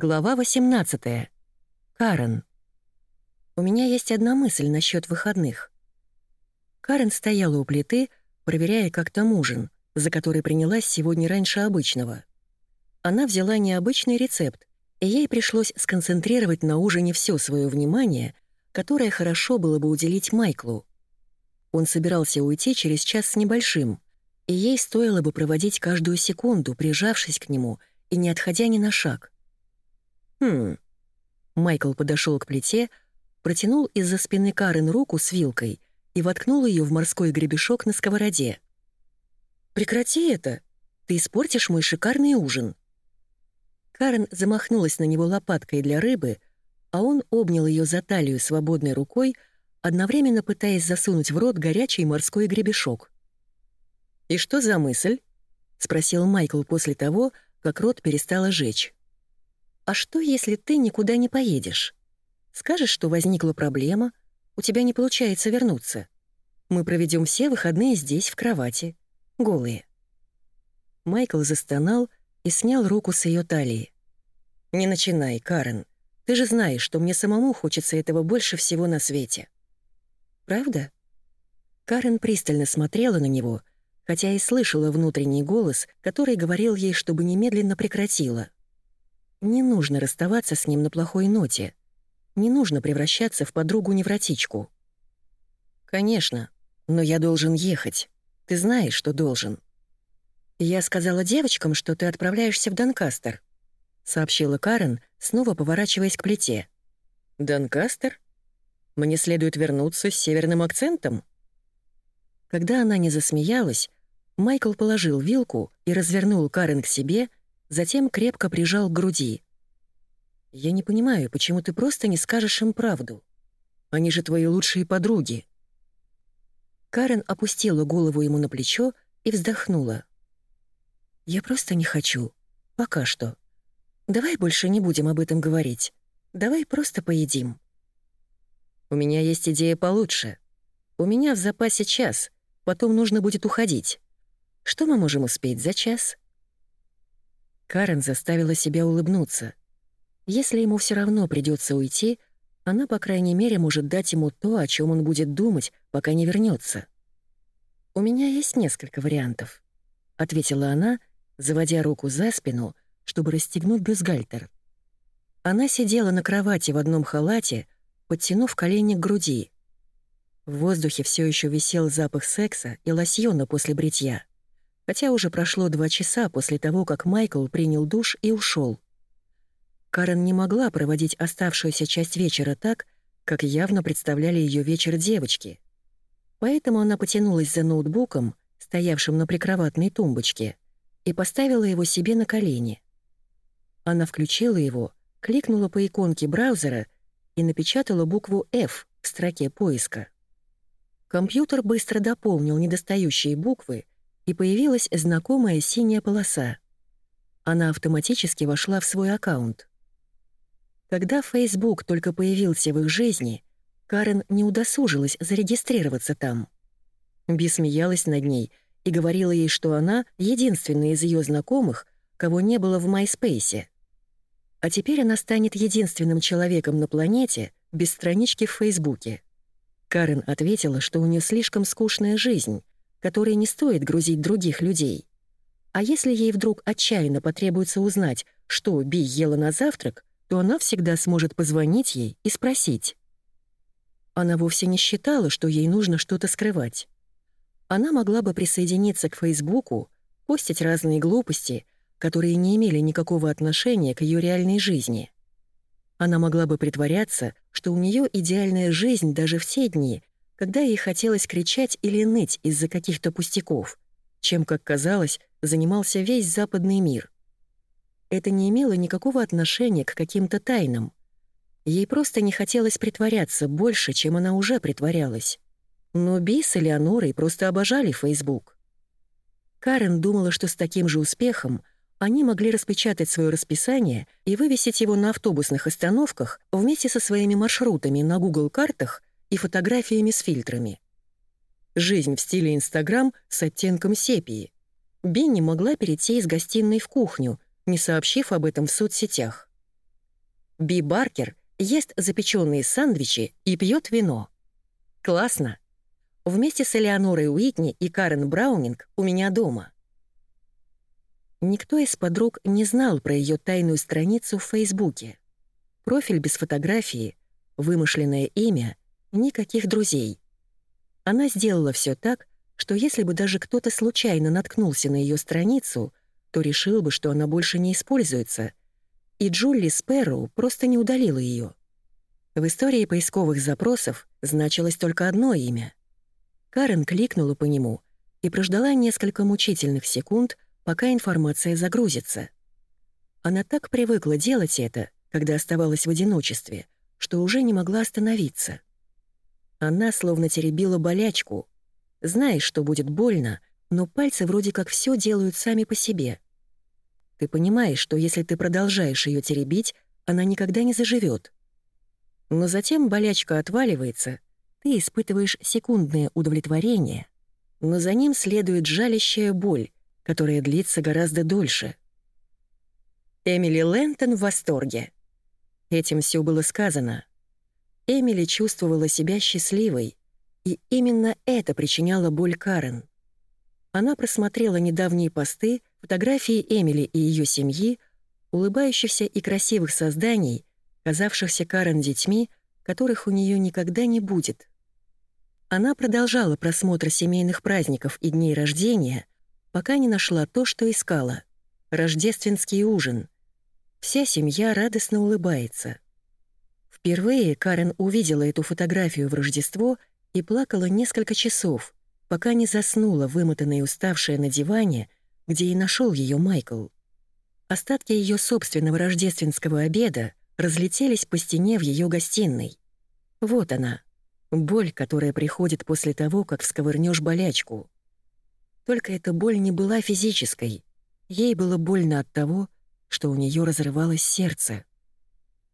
Глава 18. Карен. У меня есть одна мысль насчет выходных. Карен стояла у плиты, проверяя как там ужин, за который принялась сегодня раньше обычного. Она взяла необычный рецепт, и ей пришлось сконцентрировать на ужине все свое внимание, которое хорошо было бы уделить Майклу. Он собирался уйти через час с небольшим, и ей стоило бы проводить каждую секунду, прижавшись к нему и не отходя ни на шаг — «Хм...» Майкл подошел к плите, протянул из-за спины Карен руку с вилкой и воткнул ее в морской гребешок на сковороде. «Прекрати это! Ты испортишь мой шикарный ужин!» Карен замахнулась на него лопаткой для рыбы, а он обнял ее за талию свободной рукой, одновременно пытаясь засунуть в рот горячий морской гребешок. «И что за мысль?» — спросил Майкл после того, как рот перестала жечь. «А что, если ты никуда не поедешь? Скажешь, что возникла проблема, у тебя не получается вернуться. Мы проведем все выходные здесь, в кровати, голые». Майкл застонал и снял руку с ее талии. «Не начинай, Карен. Ты же знаешь, что мне самому хочется этого больше всего на свете». «Правда?» Карен пристально смотрела на него, хотя и слышала внутренний голос, который говорил ей, чтобы немедленно прекратила. Не нужно расставаться с ним на плохой ноте. Не нужно превращаться в подругу-невротичку. «Конечно, но я должен ехать. Ты знаешь, что должен». «Я сказала девочкам, что ты отправляешься в Донкастер», — сообщила Карен, снова поворачиваясь к плите. «Донкастер? Мне следует вернуться с северным акцентом?» Когда она не засмеялась, Майкл положил вилку и развернул Карен к себе, затем крепко прижал к груди. «Я не понимаю, почему ты просто не скажешь им правду? Они же твои лучшие подруги». Карен опустила голову ему на плечо и вздохнула. «Я просто не хочу. Пока что. Давай больше не будем об этом говорить. Давай просто поедим». «У меня есть идея получше. У меня в запасе час, потом нужно будет уходить. Что мы можем успеть за час?» Карен заставила себя улыбнуться. Если ему все равно придется уйти, она, по крайней мере, может дать ему то, о чем он будет думать, пока не вернется. «У меня есть несколько вариантов», — ответила она, заводя руку за спину, чтобы расстегнуть бюстгальтер. Она сидела на кровати в одном халате, подтянув колени к груди. В воздухе все еще висел запах секса и лосьона после бритья хотя уже прошло два часа после того, как Майкл принял душ и ушел. Карен не могла проводить оставшуюся часть вечера так, как явно представляли ее вечер девочки. Поэтому она потянулась за ноутбуком, стоявшим на прикроватной тумбочке, и поставила его себе на колени. Она включила его, кликнула по иконке браузера и напечатала букву F в строке поиска. Компьютер быстро дополнил недостающие буквы, и появилась знакомая синяя полоса. Она автоматически вошла в свой аккаунт. Когда Facebook только появился в их жизни, Карен не удосужилась зарегистрироваться там. Би смеялась над ней и говорила ей, что она единственная из ее знакомых, кого не было в MySpace. А теперь она станет единственным человеком на планете без странички в Фейсбуке. Карен ответила, что у нее слишком скучная жизнь, которые не стоит грузить других людей. А если ей вдруг отчаянно потребуется узнать, что Би ела на завтрак, то она всегда сможет позвонить ей и спросить. Она вовсе не считала, что ей нужно что-то скрывать. Она могла бы присоединиться к Фейсбуку, постить разные глупости, которые не имели никакого отношения к ее реальной жизни. Она могла бы притворяться, что у нее идеальная жизнь даже в те дни, когда ей хотелось кричать или ныть из-за каких-то пустяков, чем, как казалось, занимался весь западный мир. Это не имело никакого отношения к каким-то тайнам. Ей просто не хотелось притворяться больше, чем она уже притворялась. Но Би с Элеонорой просто обожали Фейсбук. Карен думала, что с таким же успехом они могли распечатать свое расписание и вывесить его на автобусных остановках вместе со своими маршрутами на Google-картах и фотографиями с фильтрами. Жизнь в стиле Инстаграм с оттенком сепии. Бенни могла перейти из гостиной в кухню, не сообщив об этом в соцсетях. Би Баркер ест запеченные сэндвичи и пьет вино. Классно. Вместе с Элеонорой Уитни и Карен Браунинг у меня дома. Никто из подруг не знал про ее тайную страницу в Фейсбуке. Профиль без фотографии, вымышленное имя, никаких друзей. Она сделала все так, что если бы даже кто-то случайно наткнулся на ее страницу, то решил бы, что она больше не используется, и Джулли Спэрроу просто не удалила ее. В истории поисковых запросов значилось только одно имя. Карен кликнула по нему и прождала несколько мучительных секунд, пока информация загрузится. Она так привыкла делать это, когда оставалась в одиночестве, что уже не могла остановиться. Она словно теребила болячку. Знаешь, что будет больно, но пальцы вроде как все делают сами по себе. Ты понимаешь, что если ты продолжаешь ее теребить, она никогда не заживет. Но затем болячка отваливается, ты испытываешь секундное удовлетворение, но за ним следует жалящая боль, которая длится гораздо дольше. Эмили Лэнтон в восторге. Этим все было сказано. Эмили чувствовала себя счастливой, и именно это причиняло боль Карен. Она просмотрела недавние посты, фотографии Эмили и ее семьи, улыбающихся и красивых созданий, казавшихся Карен детьми, которых у нее никогда не будет. Она продолжала просмотр семейных праздников и дней рождения, пока не нашла то, что искала — рождественский ужин. Вся семья радостно улыбается. Впервые Карен увидела эту фотографию в Рождество и плакала несколько часов, пока не заснула, вымотанная и уставшая на диване, где и нашел ее Майкл. Остатки ее собственного рождественского обеда разлетелись по стене в ее гостиной. Вот она, боль, которая приходит после того, как всковырнешь болячку. Только эта боль не была физической. Ей было больно от того, что у нее разрывалось сердце.